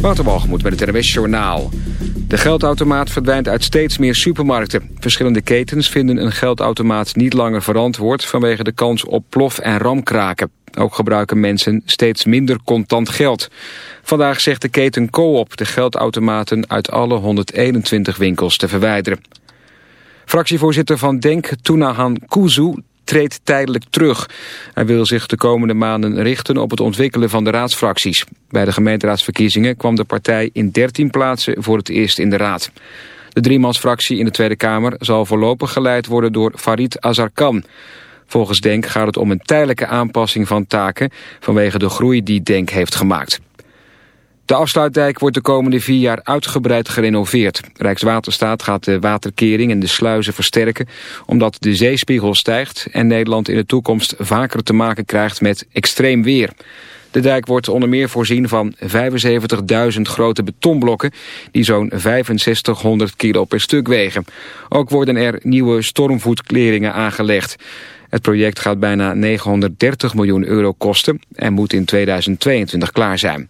Waterbalgemoed met het RWS Journaal. De geldautomaat verdwijnt uit steeds meer supermarkten. Verschillende ketens vinden een geldautomaat niet langer verantwoord... vanwege de kans op plof- en ramkraken. Ook gebruiken mensen steeds minder contant geld. Vandaag zegt de keten Coop de geldautomaten uit alle 121 winkels te verwijderen. Fractievoorzitter van DENK, Tunahan Kuzu, treedt tijdelijk terug. Hij wil zich de komende maanden richten op het ontwikkelen van de raadsfracties. Bij de gemeenteraadsverkiezingen kwam de partij in 13 plaatsen voor het eerst in de raad. De driemansfractie in de Tweede Kamer zal voorlopig geleid worden door Farid Azarkan. Volgens Denk gaat het om een tijdelijke aanpassing van taken vanwege de groei die Denk heeft gemaakt. De afsluitdijk wordt de komende vier jaar uitgebreid gerenoveerd. Rijkswaterstaat gaat de waterkering en de sluizen versterken... omdat de zeespiegel stijgt en Nederland in de toekomst vaker te maken krijgt met extreem weer. De dijk wordt onder meer voorzien van 75.000 grote betonblokken... die zo'n 6500 kilo per stuk wegen. Ook worden er nieuwe stormvoetkleringen aangelegd. Het project gaat bijna 930 miljoen euro kosten... en moet in 2022 klaar zijn.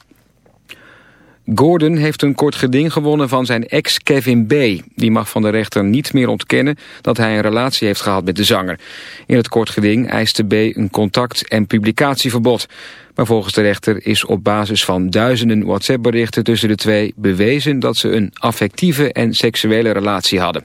Gordon heeft een kort geding gewonnen van zijn ex Kevin B. Die mag van de rechter niet meer ontkennen dat hij een relatie heeft gehad met de zanger. In het kort geding eiste B een contact- en publicatieverbod. Maar volgens de rechter is op basis van duizenden WhatsApp-berichten tussen de twee bewezen dat ze een affectieve en seksuele relatie hadden.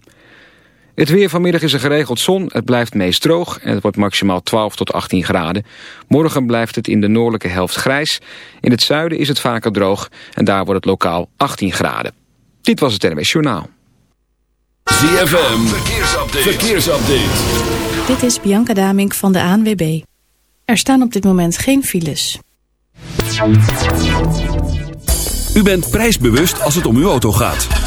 Het weer vanmiddag is er geregeld zon, het blijft meest droog en het wordt maximaal 12 tot 18 graden. Morgen blijft het in de noordelijke helft grijs. In het zuiden is het vaker droog en daar wordt het lokaal 18 graden. Dit was het NWS Journaal. ZFM, verkeersupdate. verkeersupdate. Dit is Bianca Damink van de ANWB. Er staan op dit moment geen files. U bent prijsbewust als het om uw auto gaat.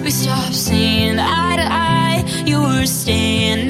we stopped seeing eye to eye. You were staying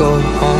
go home.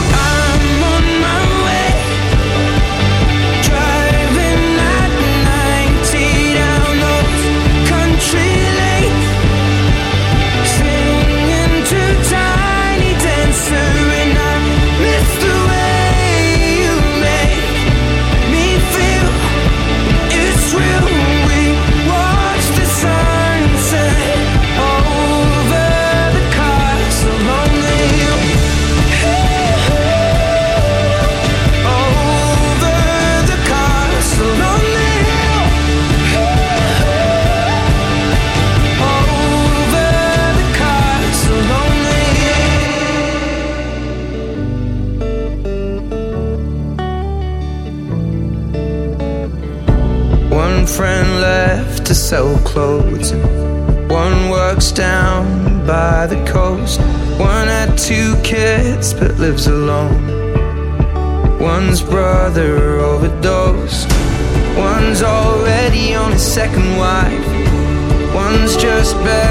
second wife. One's just better.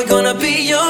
We gonna be young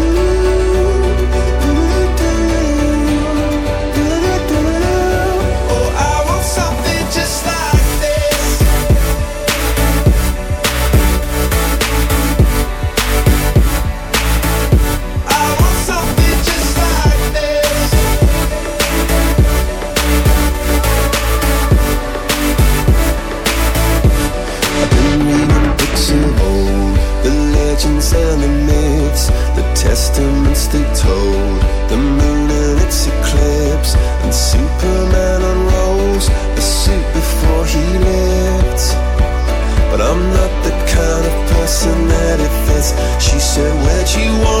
told, the moon and its eclipse, and Superman unrolls the suit before he lived. But I'm not the kind of person that it fits. She said, Where'd you wanna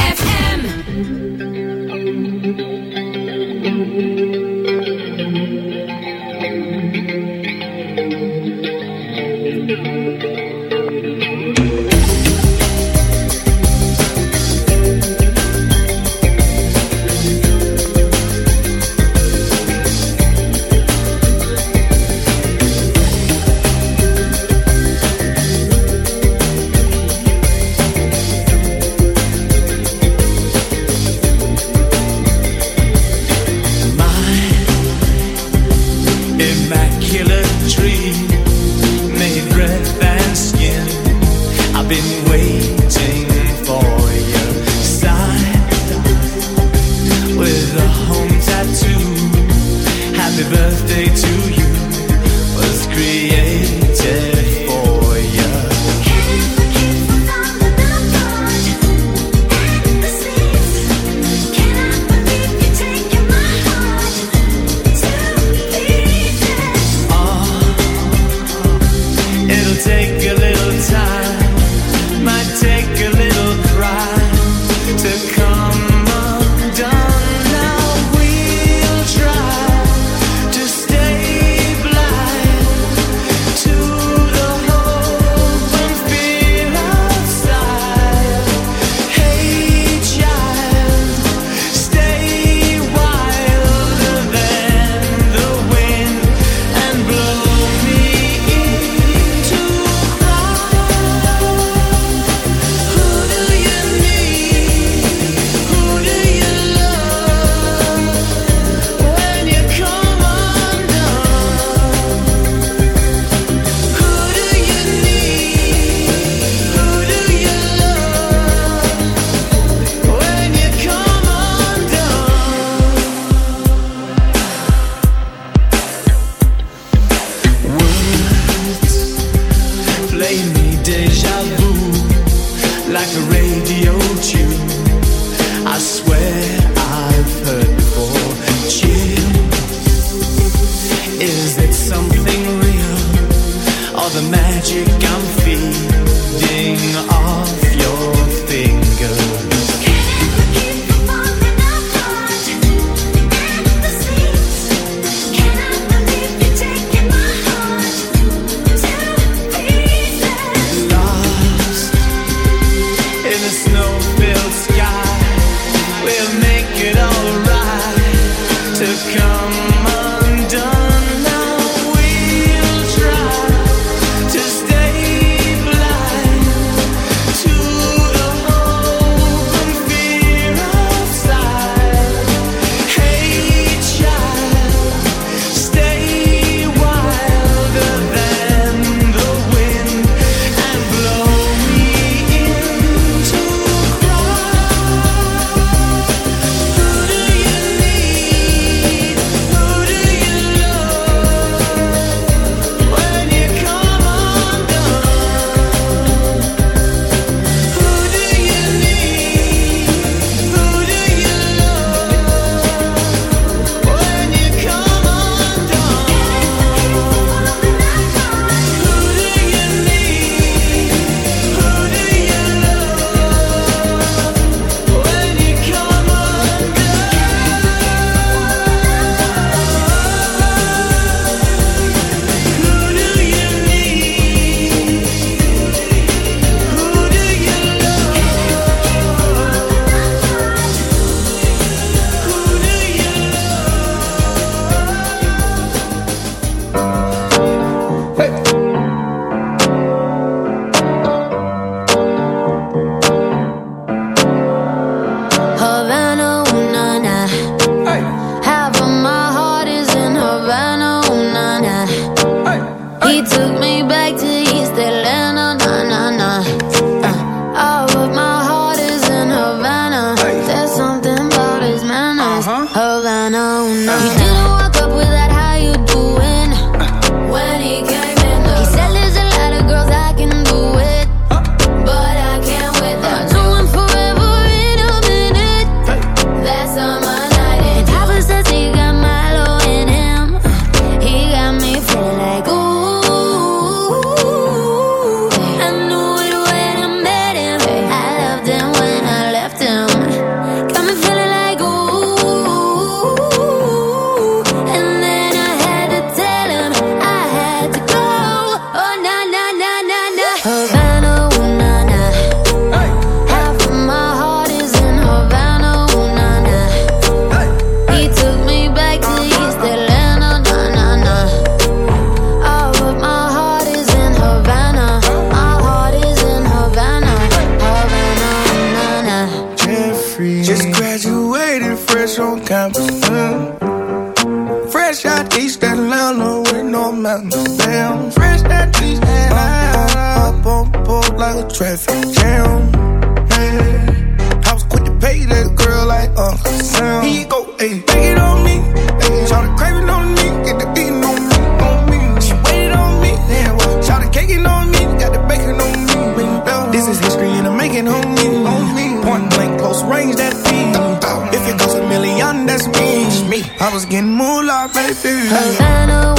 traffic jam. Yeah. I was quick to pay that girl like uh, a Sam. Here you go, ayy, take it on me. Ayy, try to crave it on me, get the beating on me, on me. She waited on me, yeah, well, try to cake it on me, got the bacon on me. This is history and I'm making homie, on me. Point blank, close range, that feed. If it goes a million, that's me. me. I was getting moolah, baby. Havana,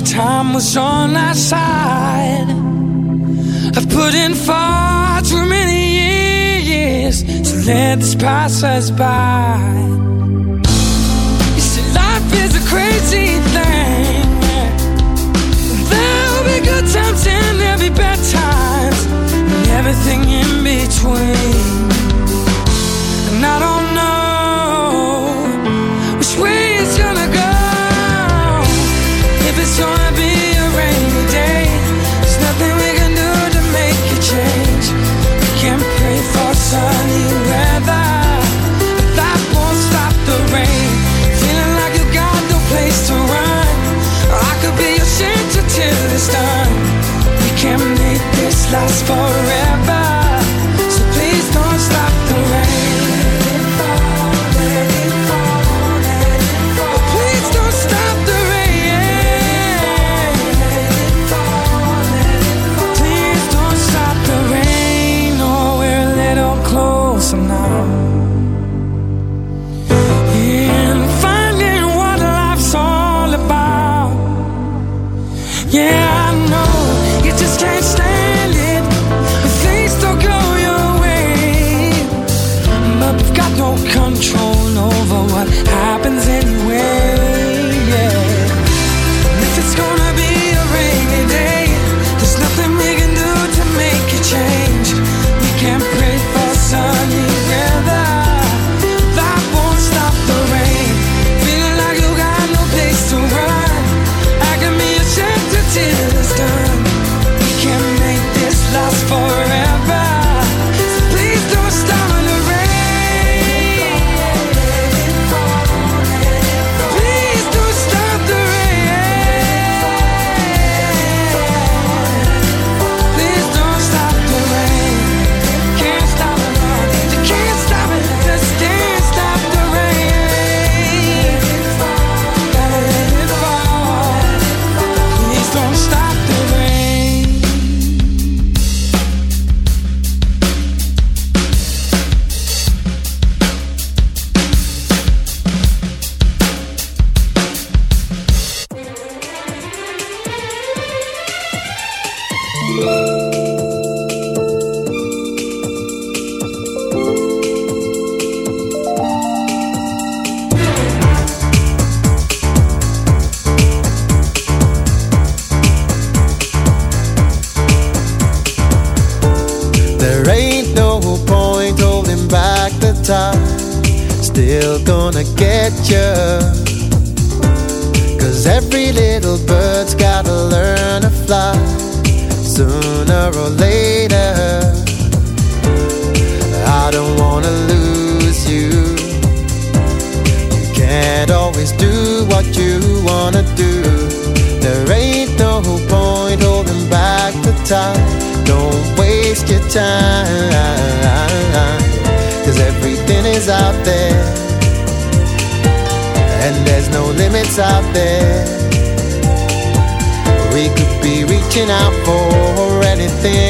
the time was on our side. I've put in far too many years to let this pass us by. You see, life is a crazy thing. There'll be good times and there'll be bad times, and everything in between. sunny weather. reaching out for anything.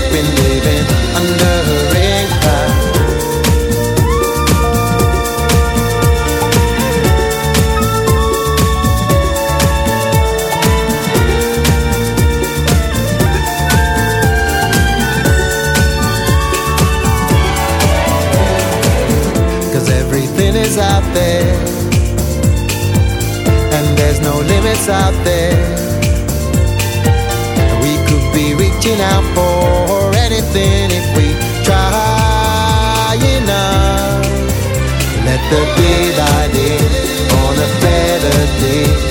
limits out there. We could be reaching out for anything if we try enough. Let the daylight in on a better day.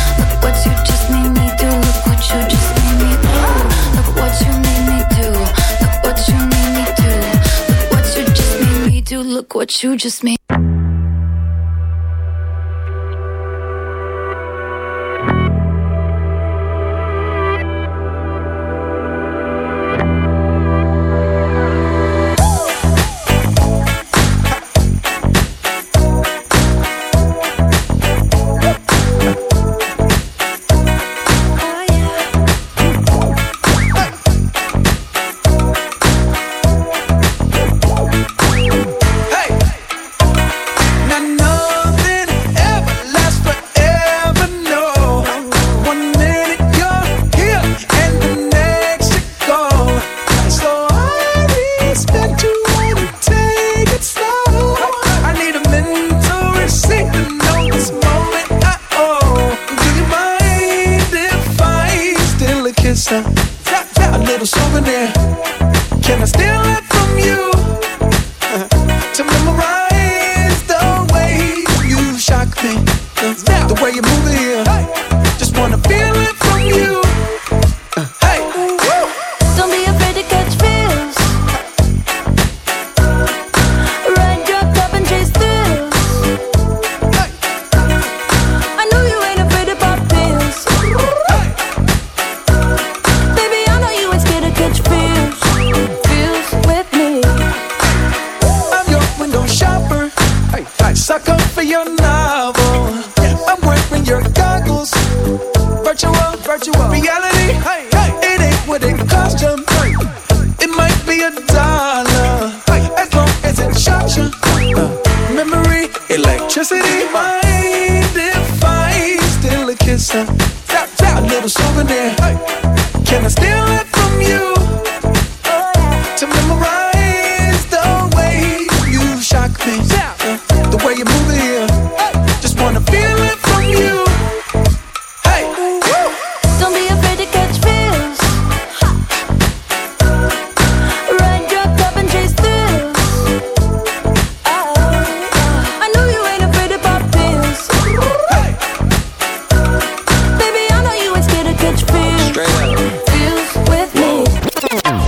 What you just made.